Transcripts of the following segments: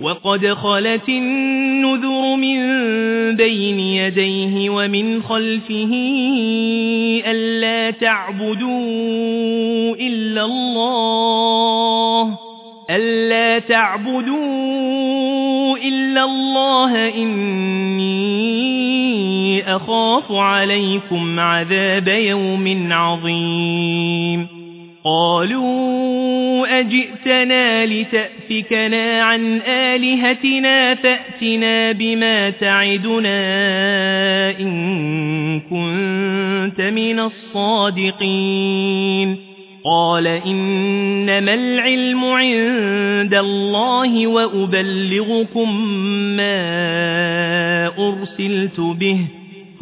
وقد خلت النذر من بين يديه ومن خلفه ألا تعبدوا إلا الله ألا تعبدوا إلا الله إني أخاف عليكم عذاب يوم عظيم قالوا أجئتنا لتأفكنا عن آلهتنا فأتنا بما تعدنا إن كنت من الصادقين قال إنما العلم عند الله وأبلغكم ما أرسلت به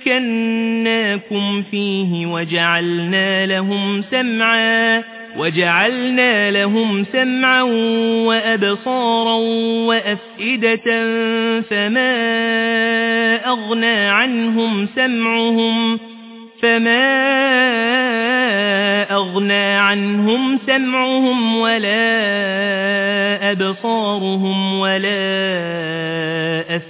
مكناكم فيه وجعلنا لهم سمعا وجعلنا لهم سمعا وأبصارا وأفئدة فما أغنى عنهم سمعهم فما أغنى عنهم سمعهم ولا أبصارهم ولا أفئدتهم